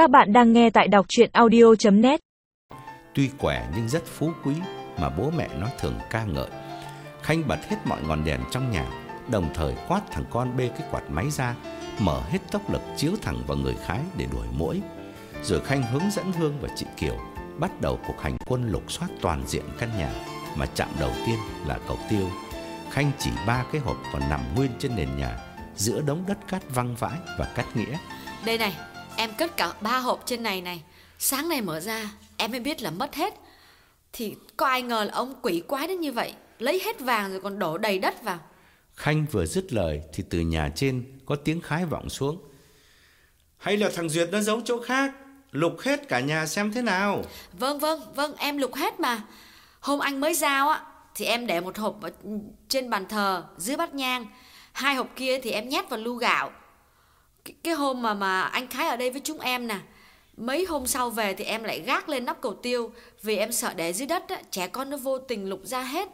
Các bạn đang nghe tại đọc chuyện audio.net Tuy quẻ nhưng rất phú quý mà bố mẹ nó thường ca ngợi. Khanh bật hết mọi ngọn đèn trong nhà, đồng thời quát thằng con bê cái quạt máy ra, mở hết tốc lực chiếu thẳng vào người Khái để đuổi mũi. Rồi Khanh hướng dẫn Hương và chị Kiều bắt đầu cuộc hành quân lục soát toàn diện căn nhà mà chạm đầu tiên là cầu tiêu. Khanh chỉ ba cái hộp còn nằm nguyên trên nền nhà giữa đống đất cát văng vãi và cát nghĩa. Đây này, em cất cả ba hộp trên này này. Sáng nay mở ra, em mới biết là mất hết. Thì có ai ngờ là ông quỷ quái đến như vậy, lấy hết vàng rồi còn đổ đầy đất vào. Khanh vừa dứt lời thì từ nhà trên có tiếng khái vọng xuống. Hay là thằng Duyệt nó giấu chỗ khác, lục hết cả nhà xem thế nào. Vâng vâng, vâng, em lục hết mà. Hôm anh mới giao á, thì em để một hộp ở trên bàn thờ dưới bát nhang. Hai hộp kia thì em nhét vào lu gạo. Cái, cái hôm mà mà anh Khái ở đây với chúng em nè. Mấy hôm sau về thì em lại gác lên nắp cầu tiêu vì em sợ để dưới đất á, trẻ con nó vô tình lục ra hết.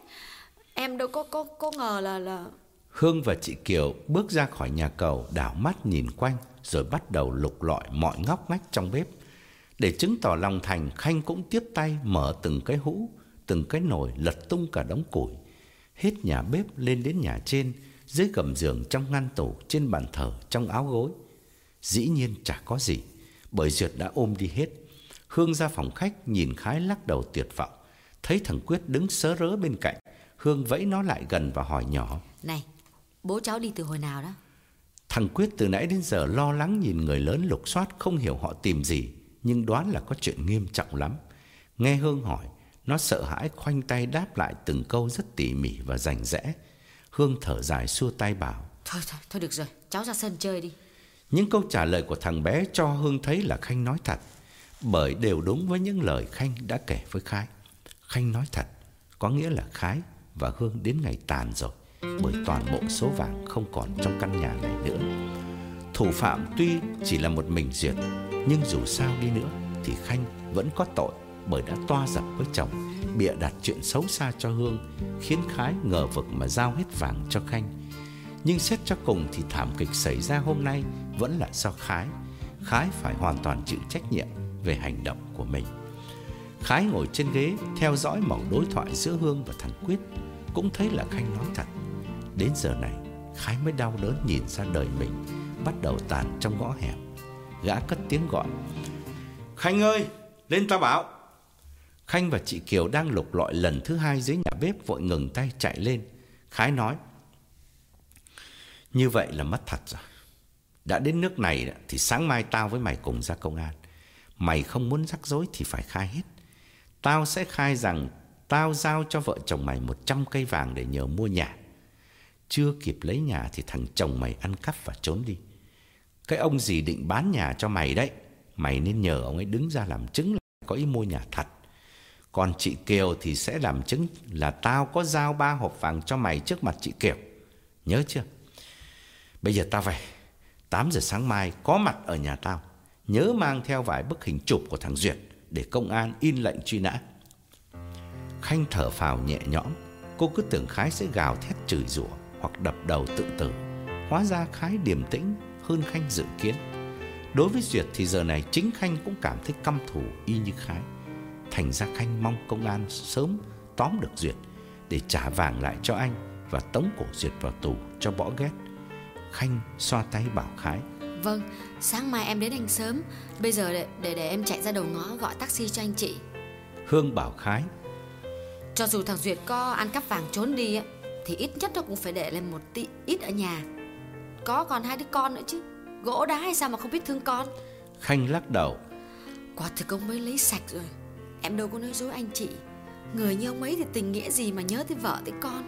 Em đâu có có có ngờ là là Hương và chị Kiều bước ra khỏi nhà cầu đảo mắt nhìn quanh rồi bắt đầu lục lọi mọi ngóc ngách trong bếp. Để chứng tỏ lòng thành, Khanh cũng tiếp tay mở từng cái hũ, từng cái nồi lật tung cả đống củi. Hết nhà bếp lên đến nhà trên, dưới gầm giường trong ngăn tủ, trên bàn thờ, trong áo gối. Dĩ nhiên chả có gì, bởi Duyệt đã ôm đi hết. Hương ra phòng khách nhìn Khái lắc đầu tuyệt vọng, thấy thằng Quyết đứng sớ rớ bên cạnh. Hương vẫy nó lại gần và hỏi nhỏ. Này, bố cháu đi từ hồi nào đó? Thằng Quyết từ nãy đến giờ lo lắng nhìn người lớn lục soát không hiểu họ tìm gì, nhưng đoán là có chuyện nghiêm trọng lắm. Nghe Hương hỏi, nó sợ hãi khoanh tay đáp lại từng câu rất tỉ mỉ và rành rẽ. Hương thở dài xua tay bảo. Thôi thôi, thôi được rồi, cháu ra sân chơi đi. Những câu trả lời của thằng bé cho Hương thấy là Khanh nói thật, bởi đều đúng với những lời Khanh đã kể với Khái. Khanh nói thật, có nghĩa là Khái và Hương đến ngày tàn rồi, bởi toàn bộ số vàng không còn trong căn nhà này nữa. Thủ phạm tuy chỉ là một mình Duyệt, nhưng dù sao đi nữa thì Khanh vẫn có tội bởi đã toa dập với chồng, bịa đặt chuyện xấu xa cho Hương, khiến Khái ngờ vực mà giao hết vàng cho Khanh. Nhưng xét cho cùng thì thảm kịch xảy ra hôm nay vẫn là do Khái. Khái phải hoàn toàn chịu trách nhiệm về hành động của mình. Khái ngồi trên ghế theo dõi mẩu đối thoại giữa Hương và thằng Quyết, cũng thấy là Khanh nói thật. Đến giờ này, Khái mới đau đớn nhìn ra đời mình bắt đầu tàn trong ngõ hẻm. Gã cất tiếng gọi. Khanh ơi, lên tao bảo. Khanh và chị Kiều đang lục lọi lần thứ hai dưới nhà bếp vội ngừng tay chạy lên. Khái nói. Như vậy là mất thật rồi. Đã đến nước này thì sáng mai tao với mày cùng ra công an. Mày không muốn rắc rối thì phải khai hết. Tao sẽ khai rằng tao giao cho vợ chồng mày 100 cây vàng để nhờ mua nhà. Chưa kịp lấy nhà thì thằng chồng mày ăn cắp và trốn đi. Cái ông gì định bán nhà cho mày đấy. Mày nên nhờ ông ấy đứng ra làm chứng là có ý mua nhà thật. Còn chị Kiều thì sẽ làm chứng là tao có giao ba hộp vàng cho mày trước mặt chị Kiều. Nhớ chưa? Bây giờ tao về. 8 giờ sáng mai có mặt ở nhà tao. Nhớ mang theo vài bức hình chụp của thằng Duyệt để công an in lệnh truy nã. Khanh thở phào nhẹ nhõm. Cô cứ tưởng Khái sẽ gào thét chửi rủa hoặc đập đầu tự tử. Hóa ra Khái điềm tĩnh hơn Khanh dự kiến. Đối với Duyệt thì giờ này chính Khanh cũng cảm thấy căm thù y như Khái. Thành ra Khanh mong công an sớm tóm được Duyệt để trả vàng lại cho anh và tống cổ Duyệt vào tù cho bỏ ghét. Khanh xoa tay bảo Khái. Vâng, sáng mai em đến anh sớm. Bây giờ để để, để em chạy ra đầu ngõ gọi taxi cho anh chị. Hương bảo Khái. Cho dù thằng Duyệt có ăn cắp vàng trốn đi thì ít nhất nó cũng phải để lên một tí ít ở nhà. Có còn hai đứa con nữa chứ. Gỗ đá hay sao mà không biết thương con. Khanh lắc đầu. Quả thực ông mới lấy sạch rồi. Em đâu có nói dối anh chị. Người như ông ấy thì tình nghĩa gì mà nhớ tới vợ tới con.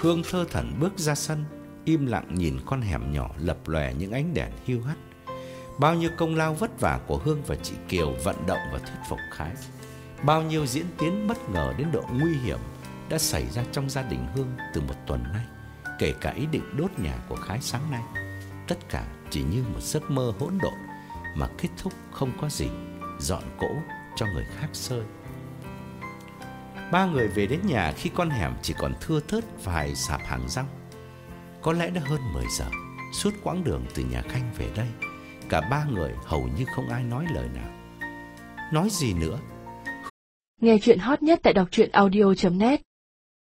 Hương thơ thẩn bước ra sân, im lặng nhìn con hẻm nhỏ lập lòe những ánh đèn hiu hắt. Bao nhiêu công lao vất vả của Hương và chị Kiều vận động và thuyết phục Khái. Bao nhiêu diễn tiến bất ngờ đến độ nguy hiểm đã xảy ra trong gia đình Hương từ một tuần nay, kể cả ý định đốt nhà của Khái sáng nay. Tất cả chỉ như một giấc mơ hỗn độn mà kết thúc không có gì, dọn cỗ cho người khác sơi. Ba người về đến nhà khi con hẻm chỉ còn thưa thớt vài sạp hàng rong. Có lẽ đã hơn 10 giờ, suốt quãng đường từ nhà Khanh về đây, cả ba người hầu như không ai nói lời nào. Nói gì nữa? Nghe chuyện hot nhất tại đọc truyện audio.net